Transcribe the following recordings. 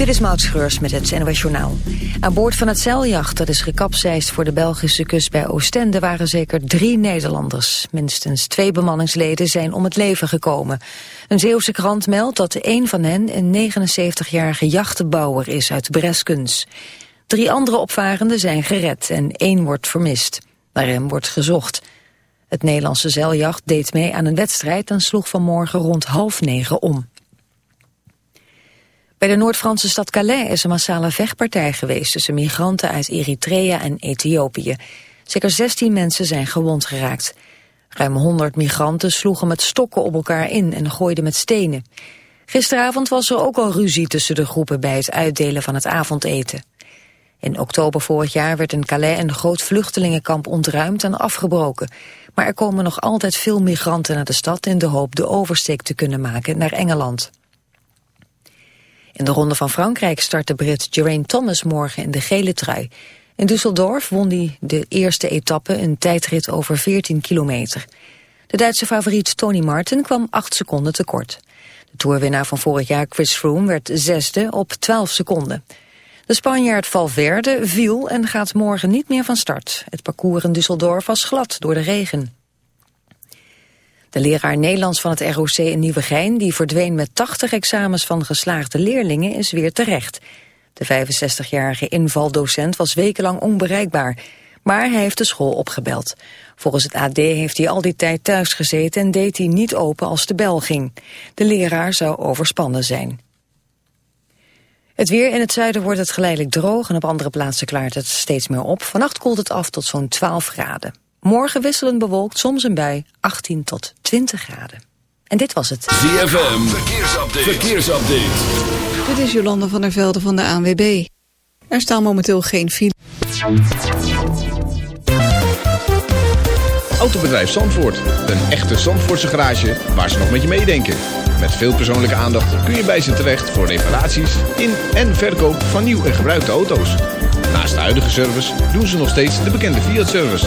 Dit is Maud Schreurs met het NOS Journaal. Aan boord van het zeiljacht dat is gekapseist voor de Belgische kust bij Oostende... waren zeker drie Nederlanders. Minstens twee bemanningsleden zijn om het leven gekomen. Een Zeeuwse krant meldt dat een van hen een 79-jarige jachtenbouwer is uit Breskens. Drie andere opvarenden zijn gered en één wordt vermist. Naar hem wordt gezocht. Het Nederlandse zeiljacht deed mee aan een wedstrijd... en sloeg vanmorgen rond half negen om. Bij de Noord-Franse stad Calais is een massale vechtpartij geweest... tussen migranten uit Eritrea en Ethiopië. Zeker 16 mensen zijn gewond geraakt. Ruim 100 migranten sloegen met stokken op elkaar in en gooiden met stenen. Gisteravond was er ook al ruzie tussen de groepen bij het uitdelen van het avondeten. In oktober vorig jaar werd in Calais een groot vluchtelingenkamp ontruimd en afgebroken. Maar er komen nog altijd veel migranten naar de stad in de hoop de oversteek te kunnen maken naar Engeland. In de Ronde van Frankrijk start de Brit Geraint Thomas morgen in de gele trui. In Düsseldorf won hij de eerste etappe een tijdrit over 14 kilometer. De Duitse favoriet Tony Martin kwam 8 seconden tekort. De toerwinnaar van vorig jaar Chris Froome werd zesde op 12 seconden. De Spanjaard Valverde viel en gaat morgen niet meer van start. Het parcours in Düsseldorf was glad door de regen. De leraar Nederlands van het ROC in Nieuwegein... die verdween met 80 examens van geslaagde leerlingen, is weer terecht. De 65-jarige invaldocent was wekenlang onbereikbaar... maar hij heeft de school opgebeld. Volgens het AD heeft hij al die tijd thuis gezeten... en deed hij niet open als de bel ging. De leraar zou overspannen zijn. Het weer in het zuiden wordt het geleidelijk droog... en op andere plaatsen klaart het steeds meer op. Vannacht koelt het af tot zo'n 12 graden. Morgen wisselend bewolkt, soms een bui, 18 tot 20 graden. En dit was het. ZFM, verkeersupdate. verkeersupdate. Dit is Jolande van der Velde van de ANWB. Er staan momenteel geen file. Autobedrijf Zandvoort. Een echte Zandvoortse garage waar ze nog met je meedenken. Met veel persoonlijke aandacht kun je bij ze terecht voor reparaties in en verkoop van nieuw en gebruikte auto's. Naast de huidige service doen ze nog steeds de bekende Fiat-service.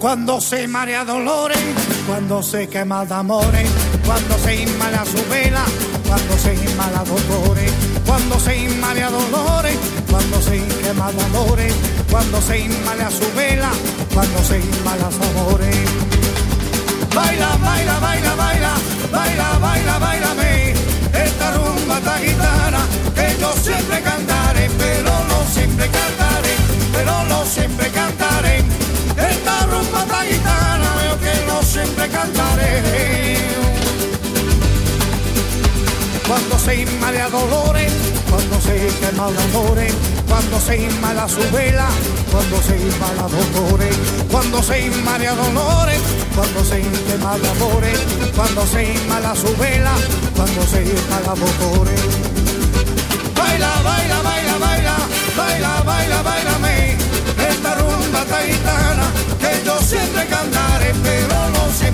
Cuando se marea dolores, cuando se quema de amores, cuando se inmala su vela, cuando se inmala dolores, cuando se inmala dolores, cuando se quema de amores, cuando se inmala su vela, cuando se inmala su amores. Baila, baila, baila, baila, baila, baila, bailame, esta rumba, esta guitarra, que yo siempre cantaré, pero no siempre cantaré, pero no siempre cantaré. Siempre cantaré. Cuando se inmala dolores, cuando se quema de amores, cuando se inmala su vela, cuando se inmala dolores, cuando se inmala dolores, cuando se quema de amores, cuando se inmala su vela, cuando se inmala dolores. Baila, baila, baila, baila, baila, baila, bailame, esta rumba esta gitana, que yo siempre cantaré, pero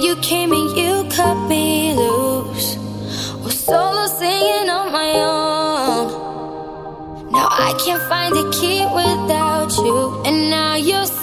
You came and you cut me loose. Solo singing on my own. Now I can't find the key without you. And now you're.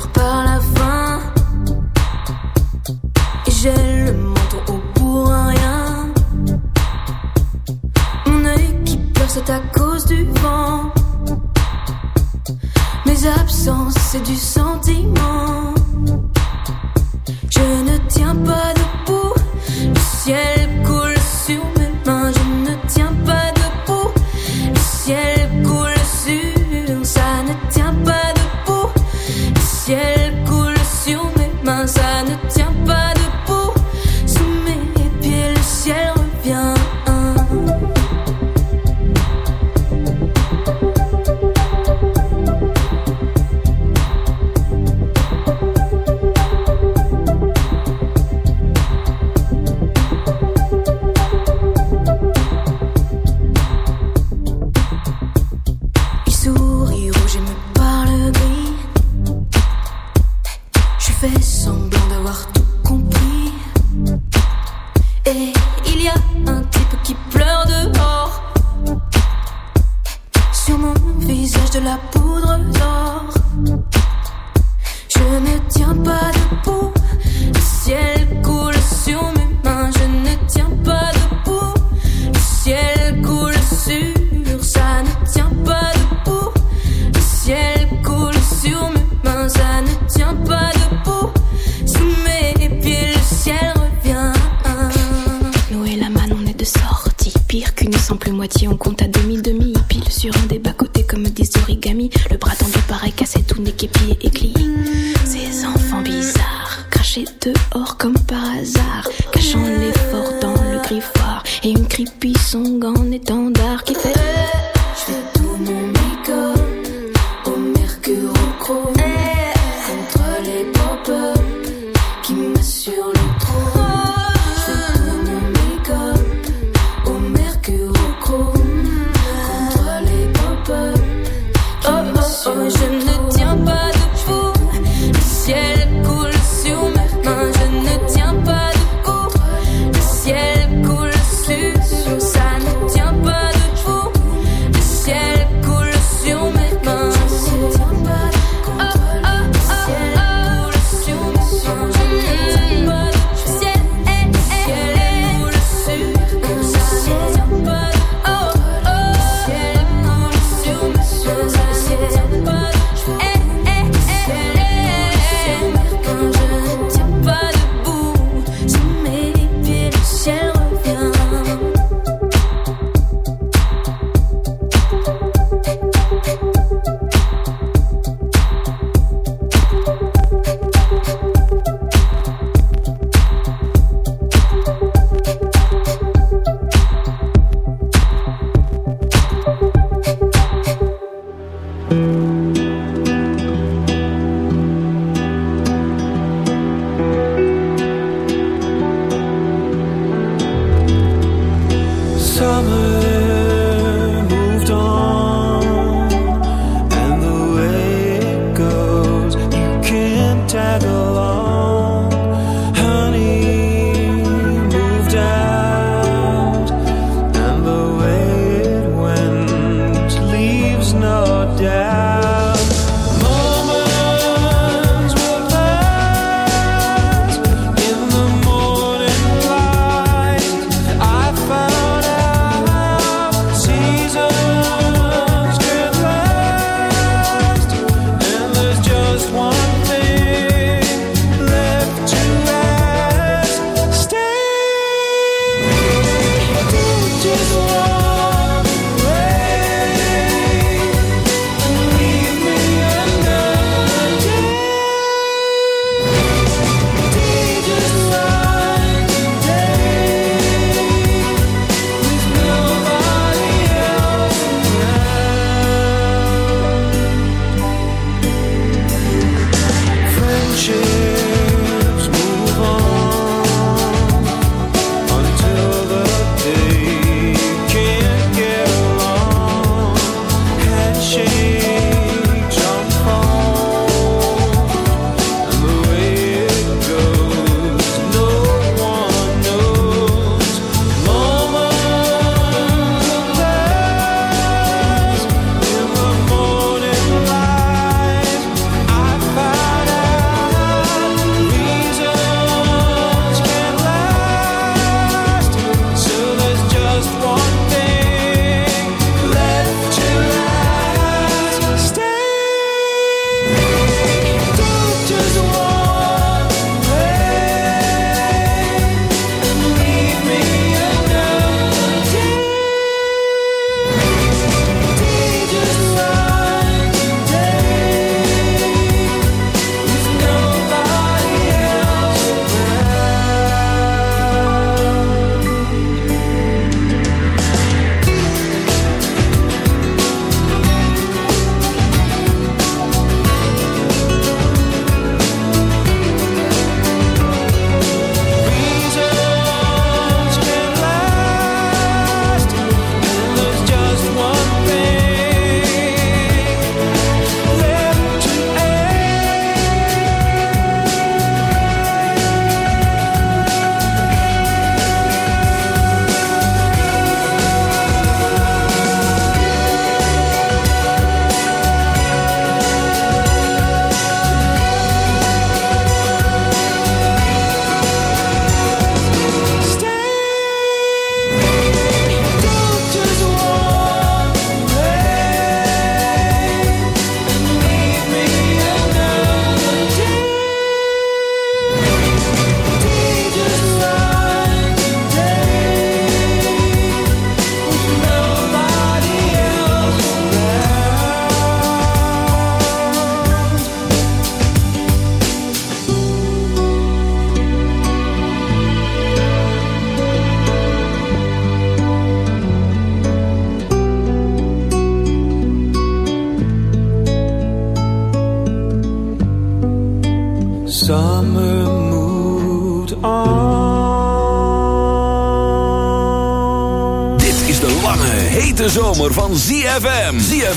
souffre pas son grand étendard qui fait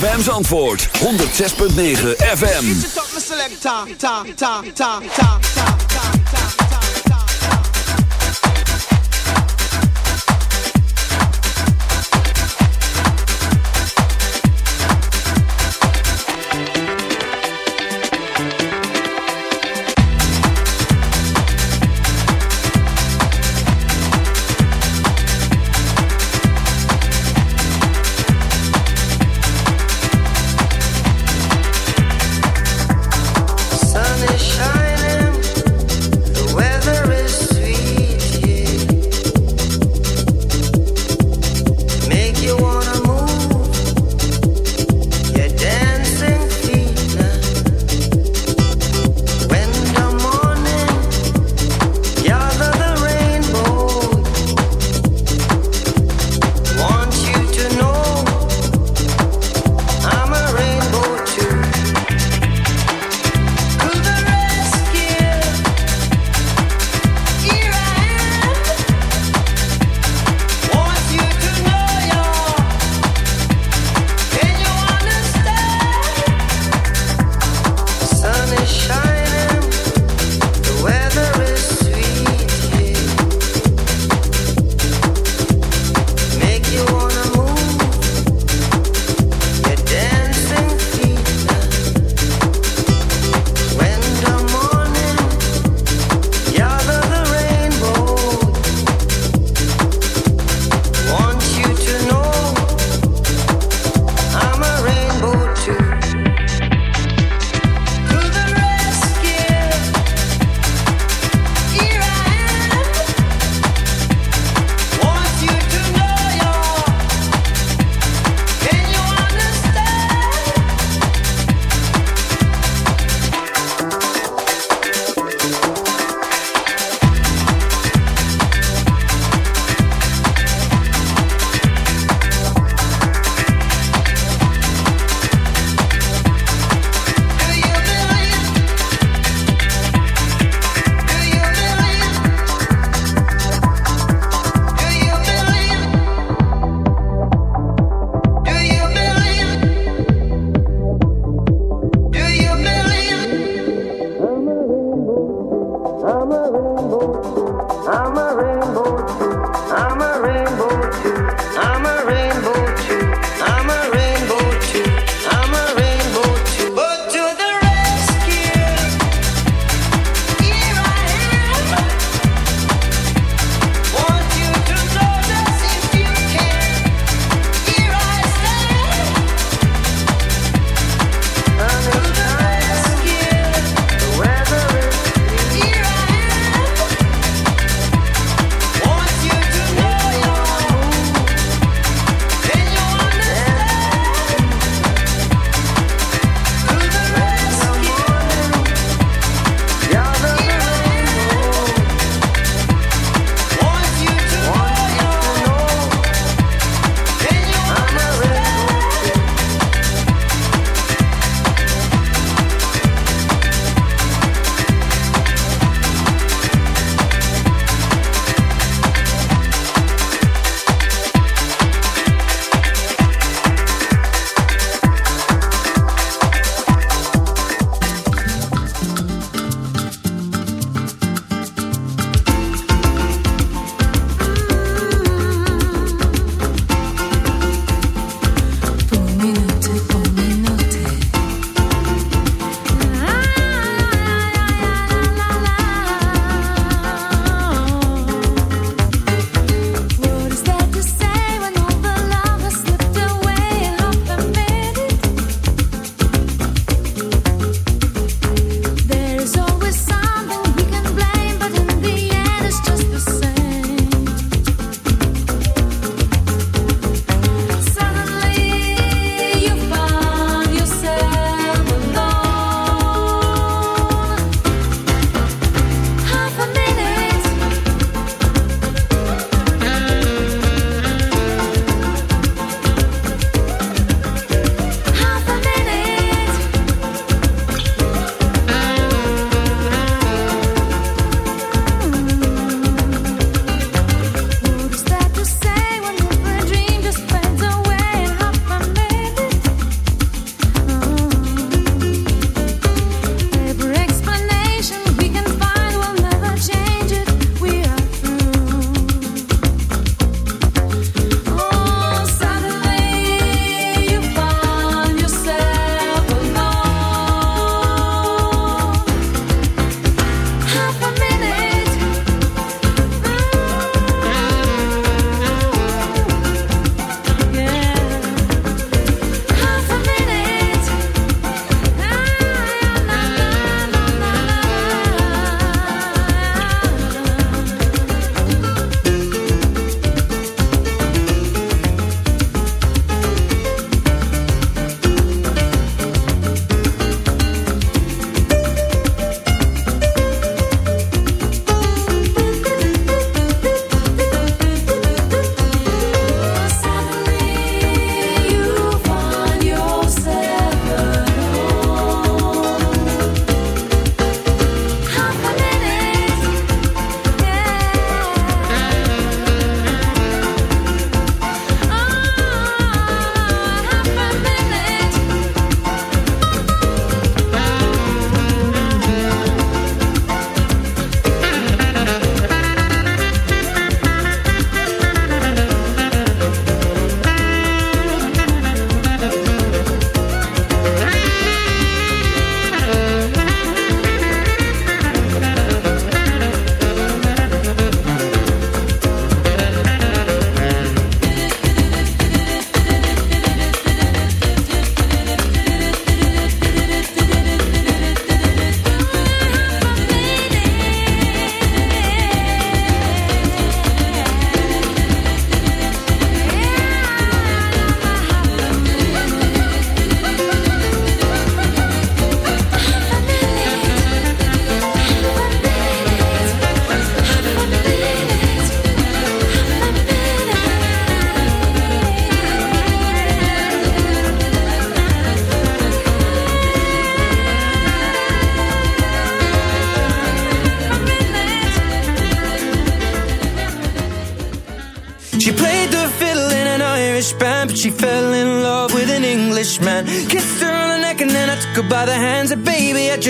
ZFM's antwoord 106.9 FM.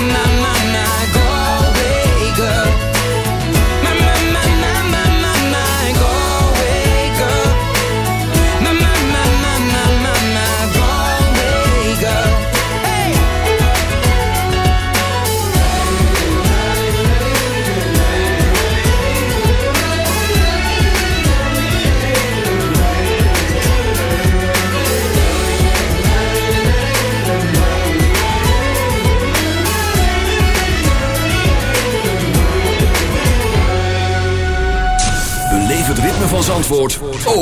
na na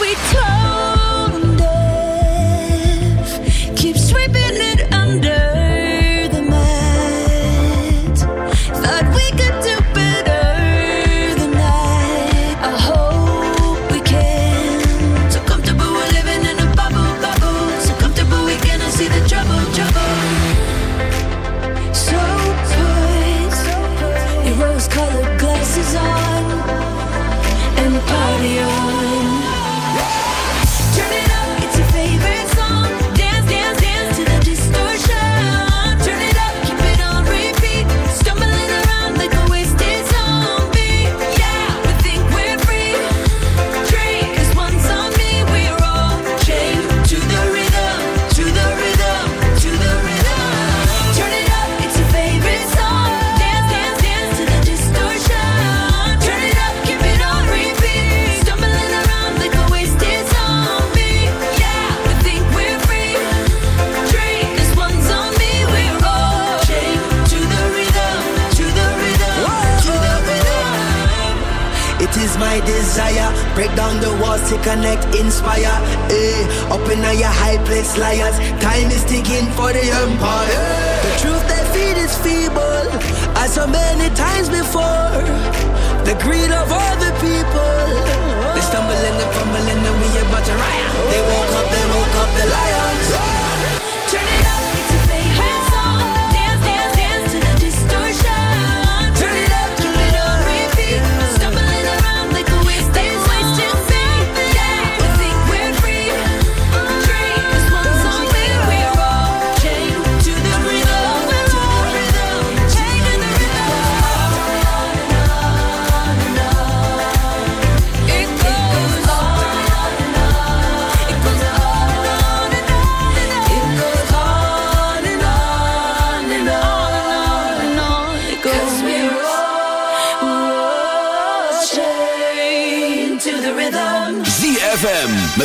we told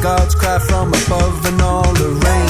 Gods cry from above and all the rain.